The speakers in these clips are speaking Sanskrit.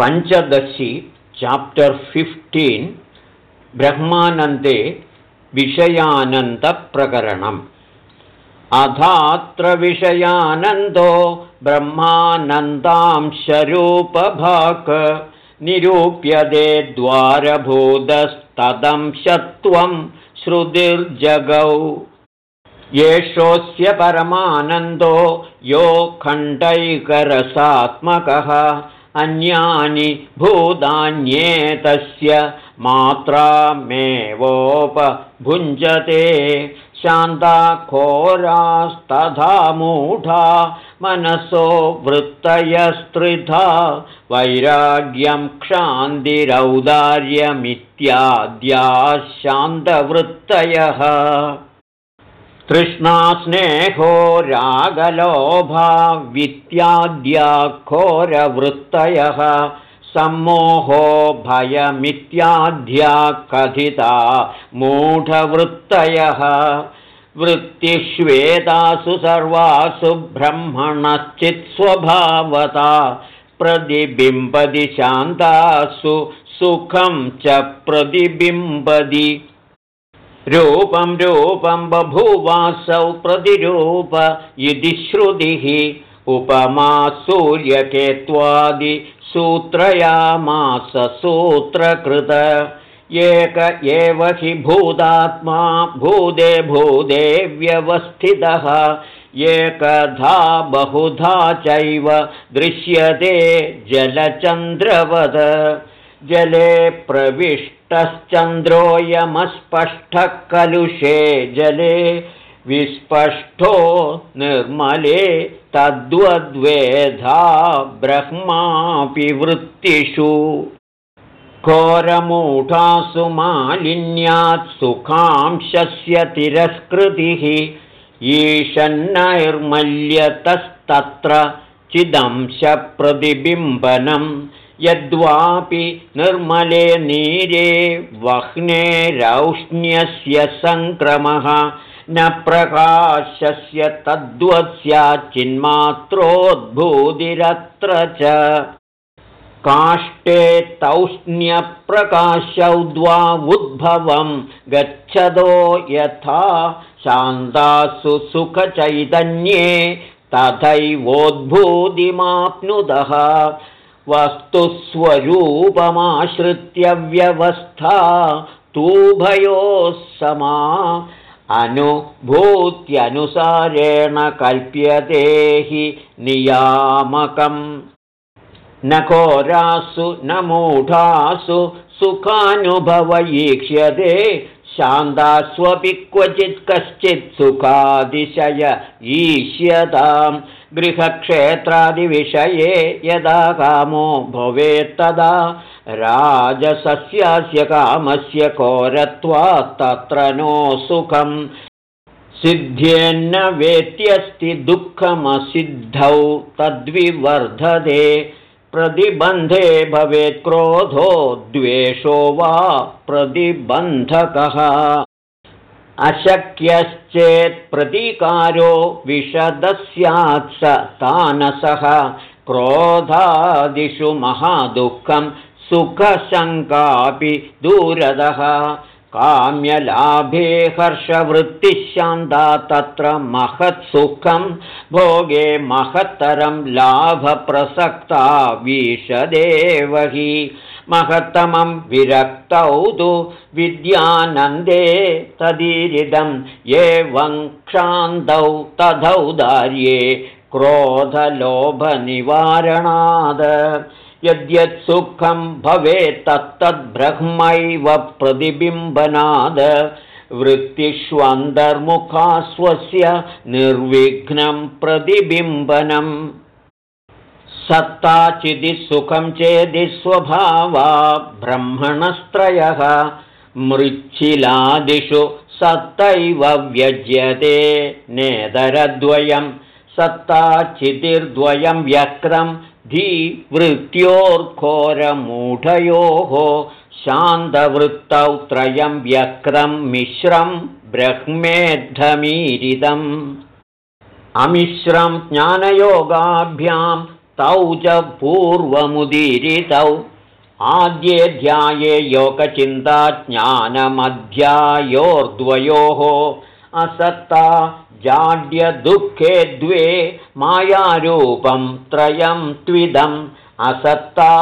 Panchadashi chapter fifteen ब्रह्मानन्दे विषयानन्दप्रकरणम्। अथात्र विषयानन्दो ब्रह्मानन्दांशरूपभाक् निरूप्यते द्वारभूतस्तदंशत्वं श्रुतिर्जगौ। येषोऽस्य परमानन्दो यो खण्डैकरसात्मकः अन्यानि भूतान्येतस्य मात्रामेवोपभुञ्जते शान्ताघोरास्तथा मूढा मनसो वृत्तयस्त्रिधा वैराग्यं क्षान्तिरौदार्यमित्याद्याः शान्तवृत्तयः तृष्णास्नेहो रागलोभावित्याद्याघोरवृत्तयः सम्मोहो भयमित्याद्या कथिता मूढवृत्तयः। वृत्तिष्वेतासु सर्वासु ब्रह्मणश्चित्स्वभावता प्रतिबिम्बति शान्तासु सुखं च प्रतिबिम्बति रूपं रूपं बभूवासौ प्रतिरूप इति श्रुतिः उपमा सूर्यकेत्वादि सूत्रयामास सूत्रकृत। एक एव हि भूतात्मा भूदे भूदे व्यवस्थितः। एकधा बहुधा चैव दृश्यते जलचन्द्रवद। जले प्रविष्टश्चन्द्रोऽयमस्पष्टः कलुषे जले विस्पष्टो निर्मले तद्वद्वेधा ब्रह्मापि वृत्तिषु घोरमूढासु मालिन्यात् सुखांशस्य तिरस्कृतिः ईशन्नैर्मल्यतस्तत्र चिदंशप्रतिबिम्बनं यद्वापि निर्मले नीरे वह्नेरौष्ण्यस्य सङ्क्रमः न प्रकाशस्य तद्वस्याच्चिन्मात्रोद्भूतिरत्र च। काष्ठे तौष्ण्यप्रकाशौद्वा उद्भवं गच्छतो यथा शान्तासु सुखचैतन्ये तथैवोद्भूतिमाप्नुदः वस्तुस्वरूपमाश्रित्य व्यवस्था तूभयोः समा अनुभूत्यनुसारेण कल्प्यते हि नियामकम्। न घोरासु न मूढासु शान्तास्वपि क्वचित् कश्चित् सुखातिशय ईष्यतां गृहक्षेत्रादिविषये यदा कामो भवेत्तदा राजसस्यास्य कामस्य कोरत्वात्तत्र नो सुखम्। सिद्ध्येन्न वेत्यस्ति दुःखमसिद्धौ तद्विवर्धते प्रतिबन्धे भवेत् क्रोधो द्वेषो वा प्रतिबन्धकः। अशक्यश्चेत्प्रतीकारो विशदस्यात् स तानसः। क्रोधादिषु महादुःखं सुखशङ्कापि दूरदः काम्यलाभे हर्षवृत्तिशान्ता तत्र महत्सुखं भोगे महत्तरं लाभप्रसक्ता विशदेव हि। महत्तमं विरक्तौ तु विद्यानन्दे तदीरिदं एवं क्षान्तौ तथौदार्ये क्रोधलोभनिवारणाद यद्यत् सुखं तत्तद्ब्रह्मैव प्रतिबिम्बनाद। वृत्तिष्वन्तर्मुखा स्वस्य निर्विघ्नं प्रतिबिम्बनम् सत्ताचिदि सुखं चेदि स्वभावा ब्रह्मणस्त्रयः। मृच्छिलादिषु सत्तैव व्यज्यते नेदरद्वयं। सत्ताचितिर्द्वयं व्यक्रं धीवृत्योर्घोरमूढयोः शान्तवृत्तौ त्रयं व्यक्रं मिश्रं ब्रह्मेद्धमीरिदम्। अमिश्रं ज्ञानयोगाभ्यां तौ च पूर्वमुदीरितौ। आद्येऽध्याये योगचिन्ता ज्ञानमध्यायोर्द्वयोः असत्ता जाड्यदुःखे द्वे मायारूपं त्रयं त्विदम् असत्ता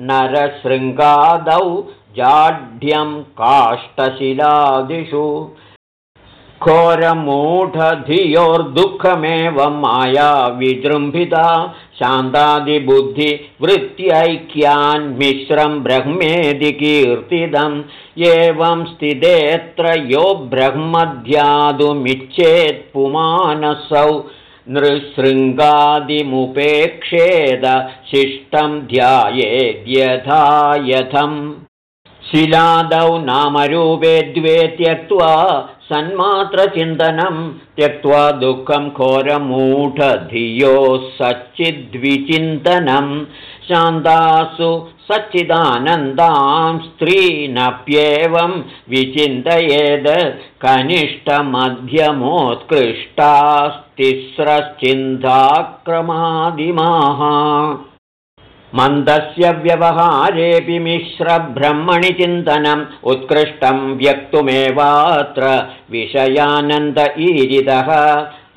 नरशृङ्गादौ जाढ्यं काष्ठशिलादिषु। घोरमूढधियोर्दुःखमेवं माया विजृम्भिता शान्तादिबुद्धिवृत्त्यैक्यान्मिश्रं ब्रह्मेदि कीर्तिदम् एवं स्थितेऽत्र यो ब्रह्मध्यातुमिच्छेत्पुमानसौ नृशृङ्गादिमुपेक्षेद शिष्टं ध्यायेद्यथायथम् शिलादौ नामरूपे द्वे त्यक्त्वा सन्मात्रचिन्तनं त्यक्त्वा दुःखं घोरमूढधियोः सच्चिद्विचिन्तनं। शान्तासु सच्चिदानन्दां स्त्रीनप्येवं विचिन्तयेद् कनिष्ठमध्यमोत्कृष्टास्तिस्रश्चिन्ताक्रमादिमाः मन्दस्य व्यवहारेऽपि मिश्रब्रह्मणि चिन्तनम् उत्कृष्टं व्यक्तुमेवात्र विषयानन्द ईरितः।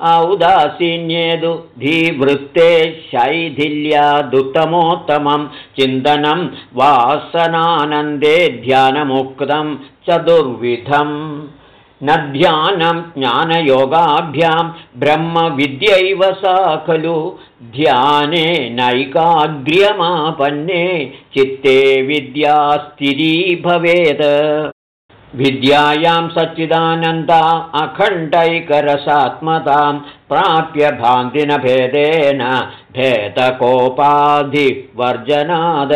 औदासीन्येदु धीवृत्ते शैथिल्यादुत्तमोत्तमं चिन्तनं वासनानन्दे ध्यानमुक्तं चतुर्विधम् न ध्यानं ज्ञानयोगाभ्यां ब्रह्मविद्यैव सा खलु। ध्याने नैकाग्र्यमापन्ने चित्ते विद्यास्थिरी भवेत्। विद्यायां सच्चिदानन्दा अखण्डैकरसात्मतां प्राप्य भान्तिनभेदेन भेदकोपाधिवर्जनाद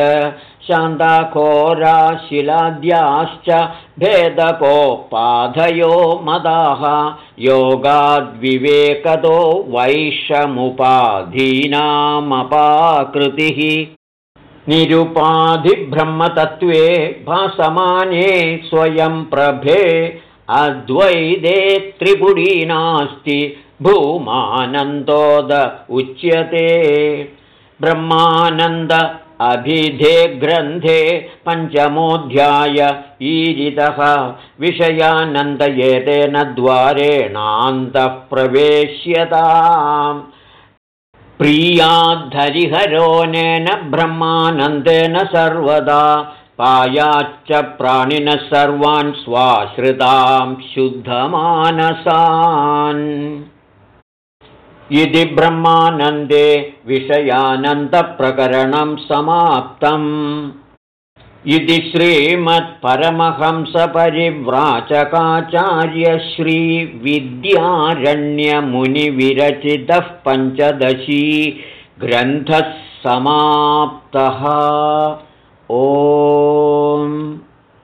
शान्ताघोराशिलाद्याश्च भेदकोपाधयो मदाः योगाद्विवेकतो वैषमुपाधीनामपाकृतिः। निरुपाधिब्रह्मतत्त्वे भासमाने स्वयं प्रभे अद्वैदे त्रिपुडी नास्ति भूमानन्दोद उच्यते। ब्रह्मानन्द अभिधे ग्रन्थे पञ्चमोऽध्याय ईरितः विषयानन्दयेतेन द्वारेणान्तः प्रवेश्यताम् प्रियाद्धरिहरोनेन ब्रह्मानन्देन सर्वदा पायाच्च प्राणिनः सर्वान् स्वाश्रितां शुद्धमानसान् इति ब्रह्मानन्दे विषयानन्दप्रकरणं समाप्तम्। इति श्रीमत्परमहंसपरिव्राजकाचार्यश्रीविद्यारण्यमुनिविरचितः पञ्चदशी ग्रन्थः समाप्तः। ओ